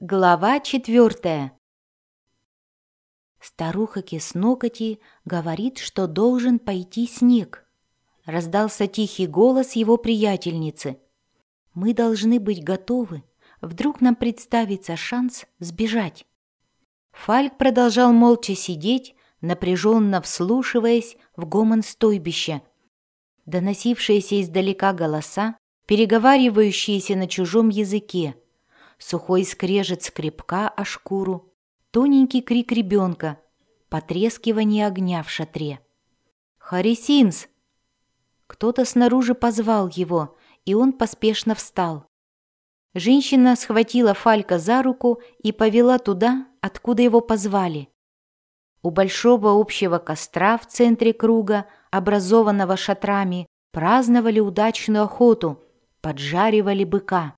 Глава четвертая. Старуха Киснокоти говорит, что должен пойти снег. Раздался тихий голос его приятельницы. Мы должны быть готовы. Вдруг нам представится шанс сбежать. Фальк продолжал молча сидеть, напряженно вслушиваясь в гомон стойбища. Доносившиеся издалека голоса, переговаривающиеся на чужом языке — сухой скрежет скребка о шкуру, тоненький крик ребенка, потрескивание огня в шатре. «Харисинс!» Кто-то снаружи позвал его, и он поспешно встал. Женщина схватила Фалька за руку и повела туда, откуда его позвали. У большого общего костра в центре круга, образованного шатрами, праздновали удачную охоту, поджаривали быка.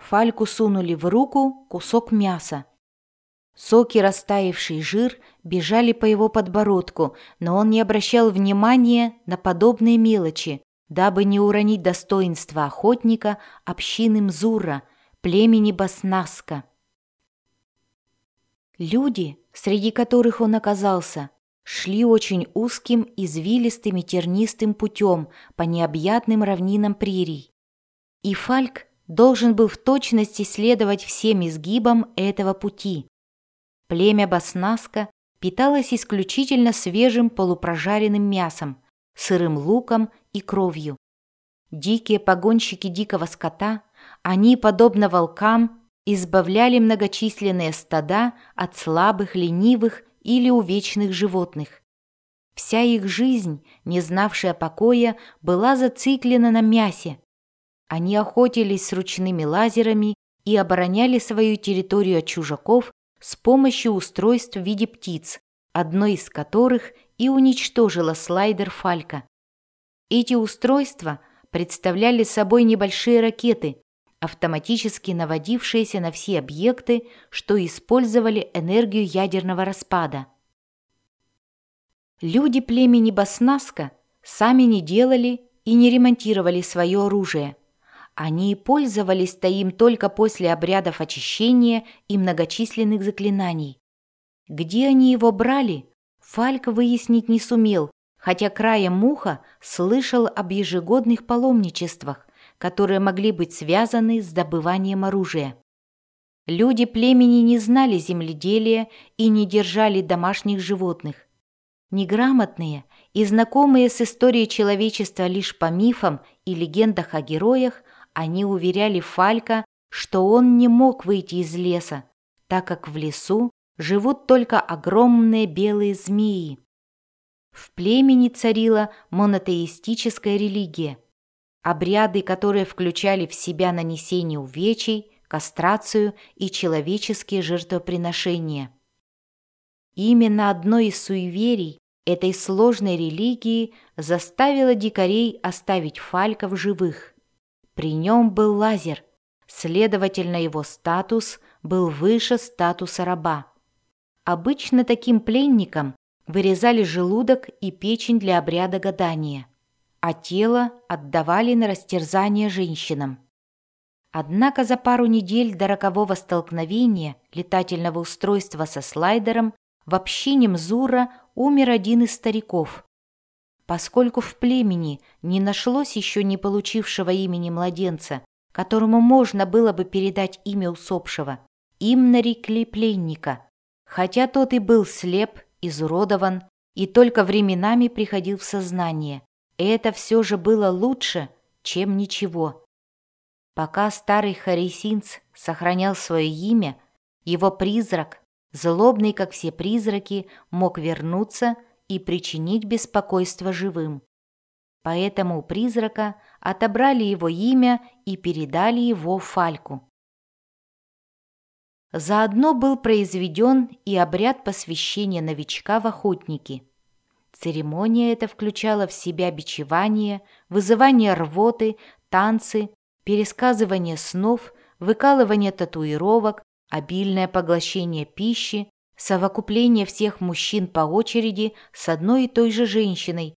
Фальку сунули в руку кусок мяса. Соки, растаявший жир, бежали по его подбородку, но он не обращал внимания на подобные мелочи, дабы не уронить достоинства охотника общины Мзура, племени Баснаска. Люди, среди которых он оказался, шли очень узким, извилистым и тернистым путем по необъятным равнинам прерий. И Фальк должен был в точности следовать всем изгибам этого пути. Племя Баснаска питалось исключительно свежим полупрожаренным мясом, сырым луком и кровью. Дикие погонщики дикого скота, они, подобно волкам, избавляли многочисленные стада от слабых, ленивых или увечных животных. Вся их жизнь, не знавшая покоя, была зациклена на мясе, они охотились с ручными лазерами и обороняли свою территорию от чужаков с помощью устройств в виде птиц, одной из которых и уничтожила слайдер Фалька. Эти устройства представляли собой небольшие ракеты, автоматически наводившиеся на все объекты, что использовали энергию ядерного распада. Люди племени Баснаска сами не делали и не ремонтировали свое оружие. Они пользовались-то только после обрядов очищения и многочисленных заклинаний. Где они его брали, Фальк выяснить не сумел, хотя краем муха слышал об ежегодных паломничествах, которые могли быть связаны с добыванием оружия. Люди племени не знали земледелия и не держали домашних животных. Неграмотные и знакомые с историей человечества лишь по мифам и легендах о героях, они уверяли Фалька, что он не мог выйти из леса, так как в лесу живут только огромные белые змеи. В племени царила монотеистическая религия, обряды, которые включали в себя нанесение увечий, кастрацию и человеческие жертвоприношения. Именно одно из суеверий этой сложной религии заставило дикарей оставить фальков живых. При нем был лазер, следовательно, его статус был выше статуса раба. Обычно таким пленникам вырезали желудок и печень для обряда гадания, а тело отдавали на растерзание женщинам. Однако за пару недель до рокового столкновения летательного устройства со слайдером в общине Мзура умер один из стариков, поскольку в племени не нашлось еще не получившего имени младенца, которому можно было бы передать имя усопшего. Им нарекли пленника, хотя тот и был слеп, изуродован и только временами приходил в сознание. Это все же было лучше, чем ничего. Пока старый Харисинц сохранял свое имя, его призрак, злобный, как все призраки, мог вернуться – и причинить беспокойство живым. Поэтому у призрака отобрали его имя и передали его Фальку. Заодно был произведен и обряд посвящения новичка в охотники. Церемония эта включала в себя бичевание, вызывание рвоты, танцы, пересказывание снов, выкалывание татуировок, обильное поглощение пищи, совокупление всех мужчин по очереди с одной и той же женщиной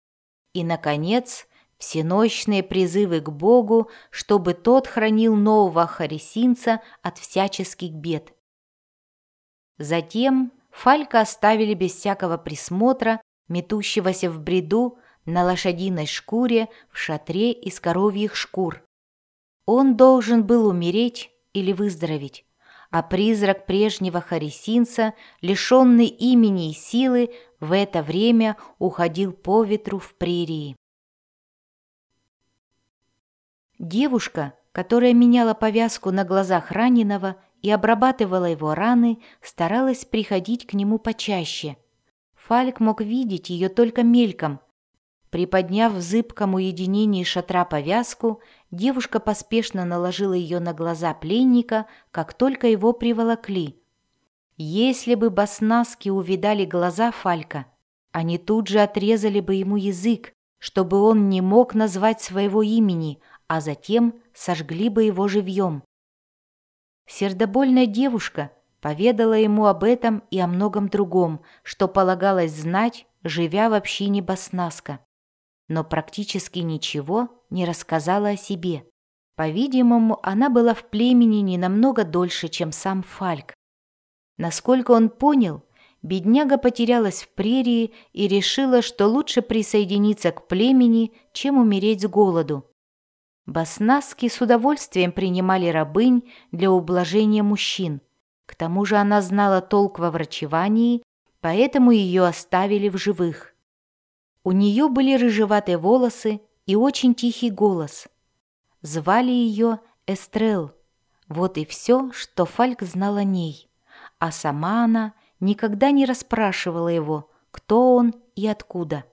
и, наконец, всенощные призывы к Богу, чтобы тот хранил нового харисинца от всяческих бед. Затем Фалька оставили без всякого присмотра, метущегося в бреду на лошадиной шкуре в шатре из коровьих шкур. Он должен был умереть или выздороветь, а призрак прежнего харисинца, лишенный имени и силы, в это время уходил по ветру в прерии. Девушка, которая меняла повязку на глазах раненого и обрабатывала его раны, старалась приходить к нему почаще. Фальк мог видеть ее только мельком. Приподняв в зыбком уединении шатра повязку, девушка поспешно наложила ее на глаза пленника, как только его приволокли. Если бы баснаски увидали глаза Фалька, они тут же отрезали бы ему язык, чтобы он не мог назвать своего имени, а затем сожгли бы его живьем. Сердобольная девушка поведала ему об этом и о многом другом, что полагалось знать, живя в общине Баснаска. Но практически ничего не рассказала о себе. По-видимому, она была в племени не намного дольше, чем сам Фальк. Насколько он понял, бедняга потерялась в прерии и решила, что лучше присоединиться к племени, чем умереть с голоду. Баснаски с удовольствием принимали рабынь для ублажения мужчин. К тому же она знала толк во врачевании, поэтому ее оставили в живых. У нее были рыжеватые волосы и очень тихий голос. Звали ее Эстрел. Вот и все, что Фальк знал о ней. А сама она никогда не расспрашивала его, кто он и откуда.